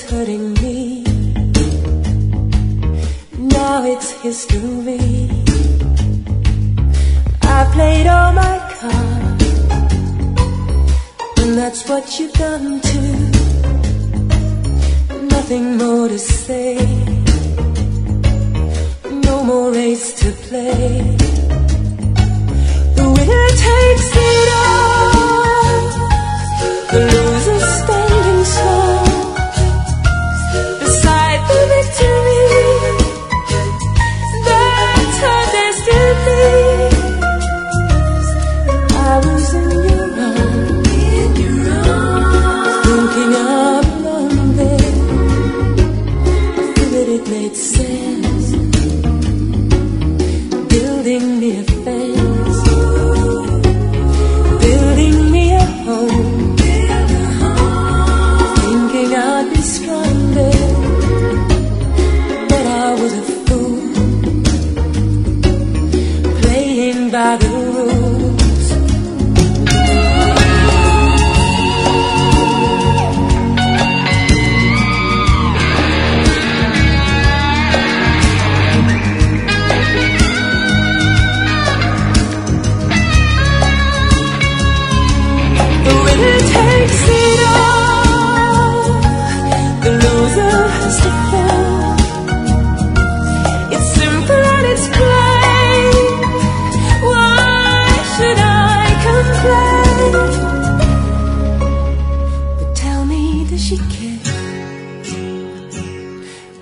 It's hurting me. Now it's history. I played all my cards, and that's what you've done too. Nothing more to say, no more race to play. Playing by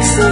Jackson.